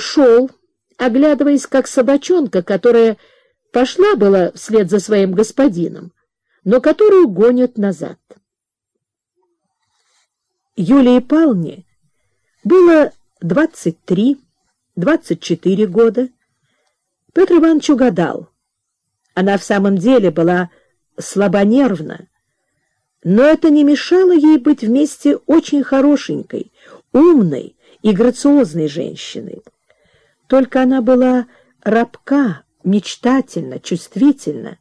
шел, оглядываясь как собачонка, которая пошла была вслед за своим господином, но которую гонят назад. Юлии Павловне было 23-24 года. Петр Иванович угадал. Она в самом деле была слабонервна, но это не мешало ей быть вместе очень хорошенькой, умной и грациозной женщиной. Только она была рабка, мечтательна, чувствительна,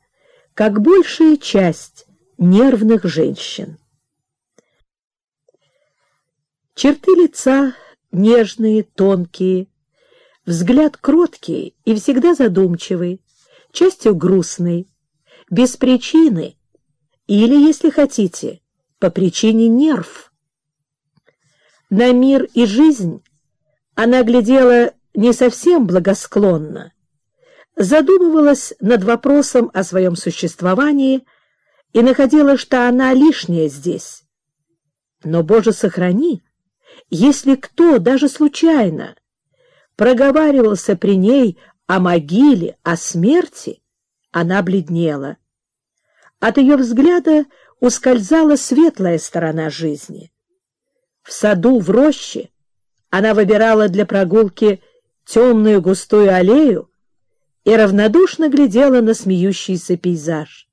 как большая часть нервных женщин. Черты лица нежные, тонкие, взгляд кроткий и всегда задумчивый, частью грустный, без причины или, если хотите, по причине нерв. На мир и жизнь она глядела не совсем благосклонно, задумывалась над вопросом о своем существовании и находила, что она лишняя здесь. Но, Боже, сохрани, если кто, даже случайно, проговаривался при ней о могиле, о смерти, она бледнела. От ее взгляда ускользала светлая сторона жизни. В саду, в роще она выбирала для прогулки темную густую аллею и равнодушно глядела на смеющийся пейзаж.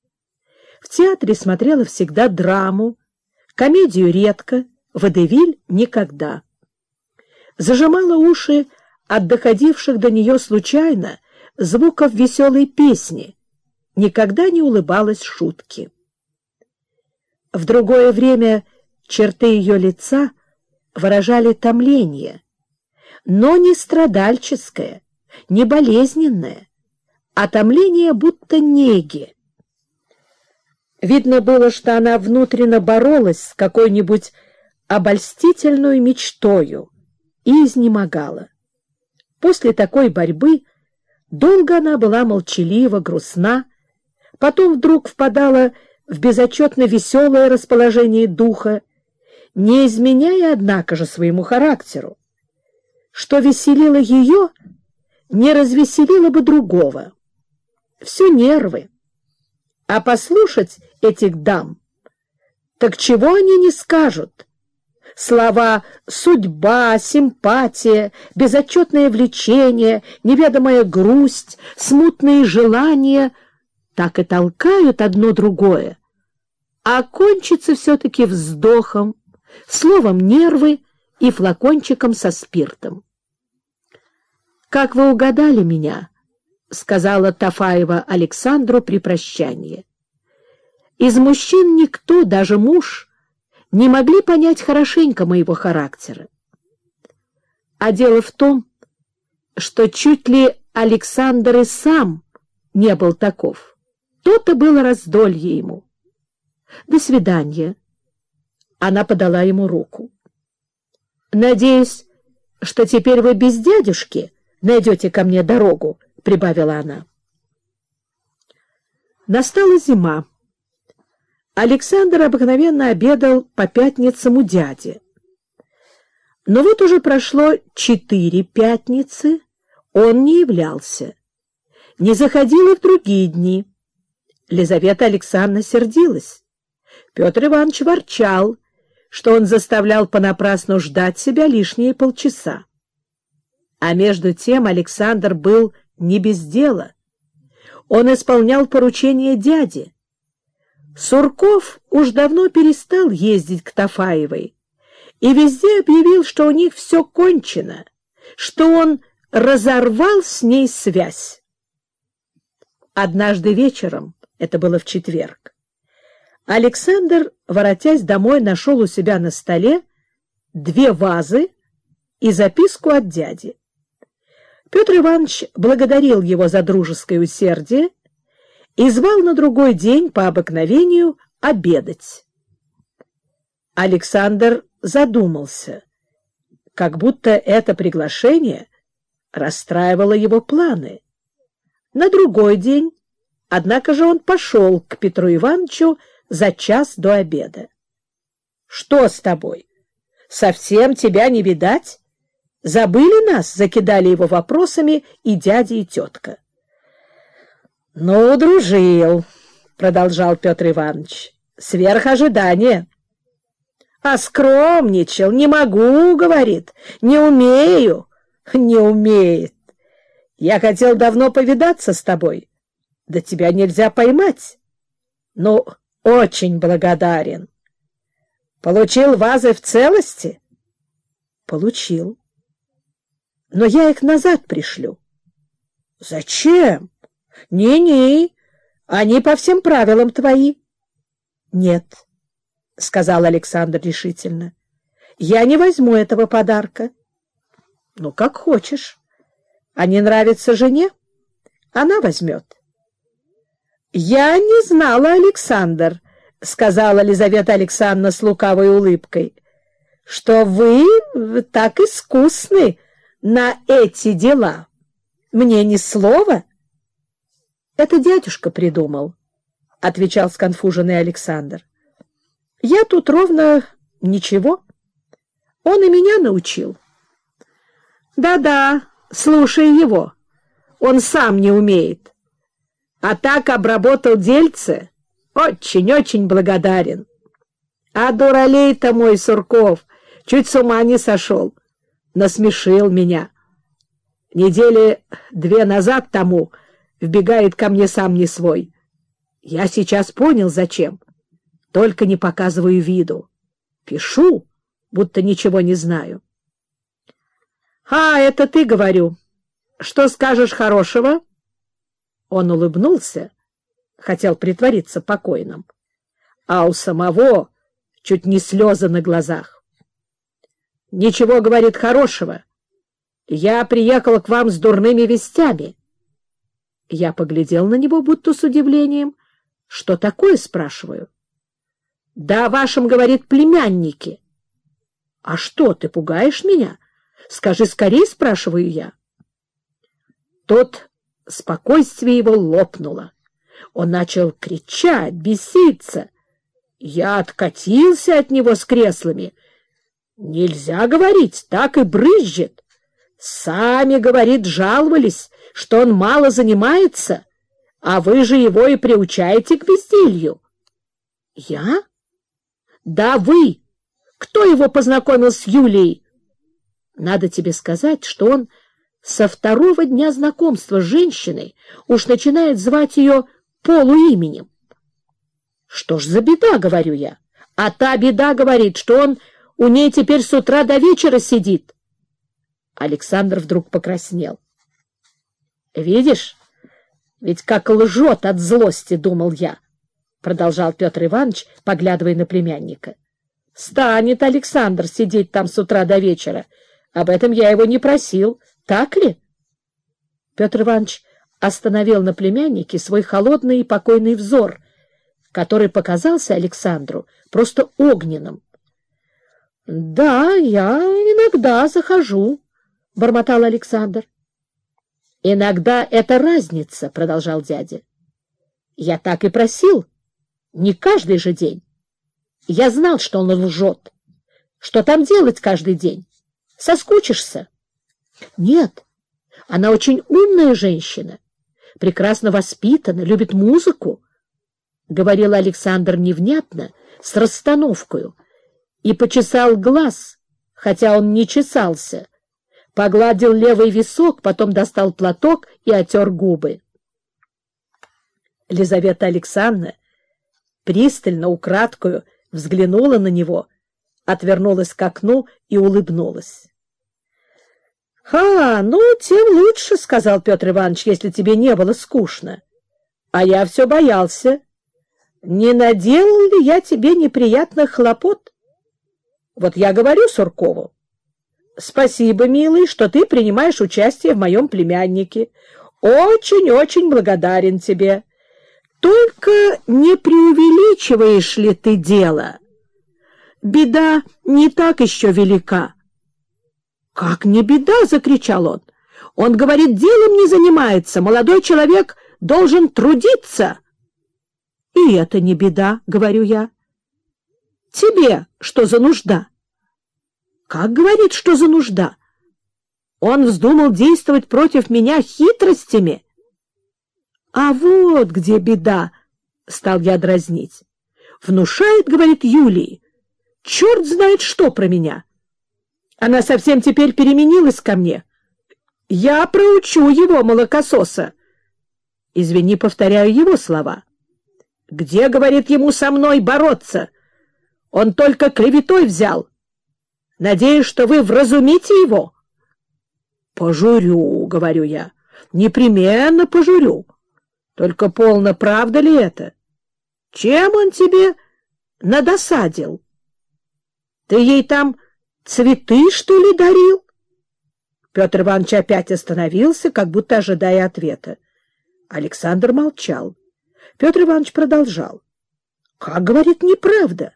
В театре смотрела всегда драму, комедию редко, водевиль никогда. Зажимала уши от доходивших до нее случайно звуков веселой песни, никогда не улыбалась шутки. В другое время черты ее лица выражали томление, но не страдальческое, не болезненное, а томление будто неги. Видно было, что она внутренно боролась с какой-нибудь обольстительную мечтою и изнемогала. После такой борьбы долго она была молчалива, грустна, потом вдруг впадала в безотчетно веселое расположение духа, не изменяя, однако же, своему характеру. Что веселило ее, не развеселило бы другого. Все нервы. А послушать этих дам, так чего они не скажут? Слова «судьба», «симпатия», «безотчетное влечение», «неведомая грусть», «смутные желания» так и толкают одно другое, а кончится все-таки вздохом, словом «нервы» и флакончиком со спиртом. «Как вы угадали меня?» — сказала Тафаева Александру при прощании. «Из мужчин никто, даже муж, не могли понять хорошенько моего характера. А дело в том, что чуть ли Александр и сам не был таков. То-то было раздолье ему. До свидания. Она подала ему руку. Надеюсь, что теперь вы без дядюшки найдете ко мне дорогу, прибавила она. Настала зима. Александр обыкновенно обедал по пятницам у дяди. Но вот уже прошло четыре пятницы, он не являлся. Не заходил и в другие дни. Лизавета Александровна сердилась. Петр Иванович ворчал, что он заставлял понапрасну ждать себя лишние полчаса. А между тем Александр был не без дела. Он исполнял поручение дяди, Сурков уж давно перестал ездить к Тафаевой и везде объявил, что у них все кончено, что он разорвал с ней связь. Однажды вечером, это было в четверг, Александр, воротясь домой, нашел у себя на столе две вазы и записку от дяди. Петр Иванович благодарил его за дружеское усердие и звал на другой день по обыкновению обедать. Александр задумался, как будто это приглашение расстраивало его планы. На другой день, однако же, он пошел к Петру Ивановичу за час до обеда. — Что с тобой? Совсем тебя не видать? — Забыли нас, закидали его вопросами и дядя, и тетка. — Ну, дружил, — продолжал Петр Иванович, — сверх ожидания. — А скромничал, не могу, — говорит, — не умею. Не умеет. Я хотел давно повидаться с тобой. Да тебя нельзя поймать. Ну, очень благодарен. Получил вазы в целости? Получил. Но я их назад пришлю. Зачем? Не-не, они по всем правилам твои. Нет, — сказал Александр решительно, — я не возьму этого подарка. Ну, как хочешь. Они нравятся жене? Она возьмет. Я не знала, Александр, — сказала Лизавета Александровна с лукавой улыбкой, — что вы так искусны на эти дела. Мне ни слова. — Это дядюшка придумал, — отвечал сконфуженный Александр. — Я тут ровно ничего. Он и меня научил. Да-да, слушай его. Он сам не умеет. А так обработал дельце. Очень-очень благодарен. А дуралей-то мой Сурков чуть с ума не сошел. Насмешил меня. Недели две назад тому вбегает ко мне сам не свой. Я сейчас понял, зачем. Только не показываю виду. Пишу, будто ничего не знаю. — А, это ты, говорю. Что скажешь хорошего? Он улыбнулся, хотел притвориться покойным, а у самого чуть не слезы на глазах. — Ничего, — говорит, — хорошего. Я приехал к вам с дурными вестями. Я поглядел на него, будто с удивлением. — Что такое? — спрашиваю. — Да о вашем, — говорит, — племяннике. — А что, ты пугаешь меня? — Скажи скорее, спрашиваю я. Тот спокойствие его лопнуло. Он начал кричать, беситься. Я откатился от него с креслами. Нельзя говорить, так и брызжет. Сами, говорит, жаловались, что он мало занимается, а вы же его и приучаете к безделью. Я? Да вы. Кто его познакомил с Юлией? Надо тебе сказать, что он со второго дня знакомства с женщиной уж начинает звать ее полуименем. Что ж за беда, говорю я. А та беда говорит, что он у ней теперь с утра до вечера сидит. Александр вдруг покраснел. Видишь, ведь как лжет от злости, думал я, продолжал Петр Иванович, поглядывая на племянника. Станет Александр сидеть там с утра до вечера, об этом я его не просил, так ли? Петр Иванович остановил на племяннике свой холодный и покойный взор, который показался Александру просто огненным. — Да, я иногда захожу, — бормотал Александр. — Иногда это разница, — продолжал дядя. — Я так и просил, не каждый же день. Я знал, что он лжет. Что там делать каждый день? Соскучишься? Нет, она очень умная женщина, прекрасно воспитана, любит музыку, — говорил Александр невнятно, с расстановкой, и почесал глаз, хотя он не чесался, погладил левый висок, потом достал платок и отер губы. Лизавета Александровна пристально, украдкую взглянула на него — отвернулась к окну и улыбнулась. — Ха, ну, тем лучше, — сказал Петр Иванович, — если тебе не было скучно. А я все боялся. Не наделал ли я тебе неприятных хлопот? Вот я говорю Суркову. Спасибо, милый, что ты принимаешь участие в моем племяннике. Очень-очень благодарен тебе. Только не преувеличиваешь ли ты дело? — беда не так еще велика. — Как не беда? — закричал он. — Он говорит, делом не занимается, молодой человек должен трудиться. — И это не беда, — говорю я. — Тебе что за нужда? — Как говорит, что за нужда? Он вздумал действовать против меня хитростями. А вот где беда, — стал я дразнить. Внушает, говорит Юлии, черт знает что про меня. Она совсем теперь переменилась ко мне. Я проучу его, молокососа. Извини, повторяю его слова. Где, говорит ему, со мной бороться? Он только клеветой взял. Надеюсь, что вы вразумите его. Пожурю, говорю я, непременно пожурю. Только полно, правда ли это? Чем он тебе надосадил? Ты ей там цветы, что ли, дарил? Петр Иванович опять остановился, как будто ожидая ответа. Александр молчал. Петр Иванович продолжал. — Как, говорит, неправда?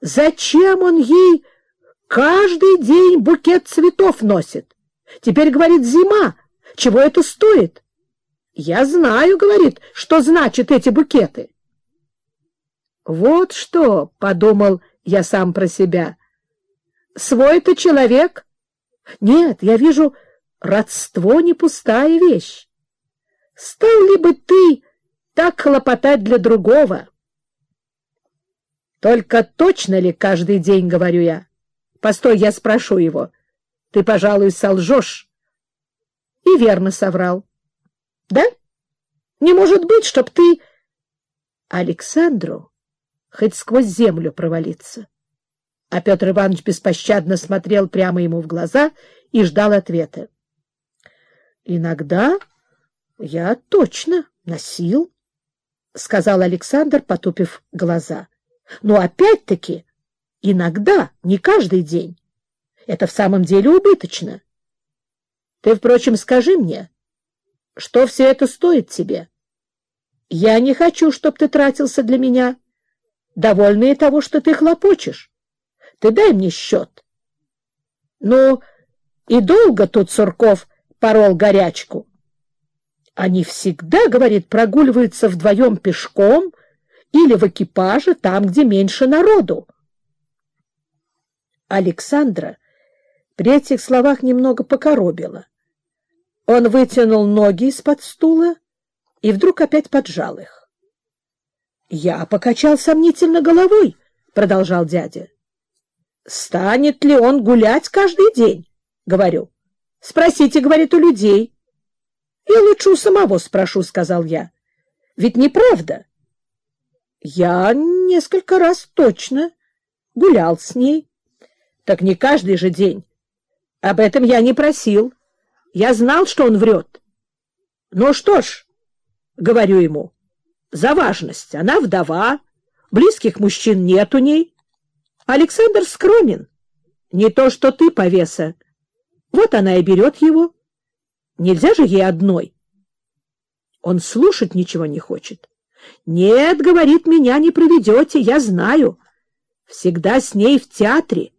Зачем он ей каждый день букет цветов носит? Теперь, говорит, зима. Чего это стоит? Я знаю, говорит, что значат эти букеты. Вот что, — подумал я сам про себя, — свой-то человек. Нет, я вижу, родство не пустая вещь. Стал ли бы ты так хлопотать для другого? Только точно ли каждый день, говорю я? Постой, я спрошу его. Ты, пожалуй, солжешь. И верно соврал. Да? Не может быть, чтоб ты... Александру хоть сквозь землю провалиться. А Петр Иванович беспощадно смотрел прямо ему в глаза и ждал ответа. Иногда я точно носил, — сказал Александр, потупив глаза. Но опять-таки иногда, не каждый день. Это в самом деле убыточно. Ты, впрочем, скажи мне, что все это стоит тебе? Я не хочу, чтобы ты тратился для меня. Довольна и того, что ты хлопочешь. Ты дай мне счет. Ну, и долго тут Сурков порол горячку. Они всегда, говорит, прогуливаются вдвоем пешком или в экипаже там, где меньше народу. Александра при этих словах немного покоробила. Он вытянул ноги из-под стула и вдруг опять поджал их. — Я покачал сомнительно головой, — продолжал дядя. — Станет ли он гулять каждый день? — говорю. — Спросите, — говорит, — у людей. — Я лучше у самого спрошу, — сказал я. — Ведь неправда. — Я несколько раз точно гулял с ней. — Так не каждый же день. Об этом я не просил. Я знал, что он врет. Ну что ж, говорю ему, за важность. Она вдова, близких мужчин нет у ней. Александр скромен. Не то, что ты, повеса. Вот она и берет его. Нельзя же ей одной. Он слушать ничего не хочет. Нет, говорит, меня не проведете, я знаю. Всегда с ней в театре.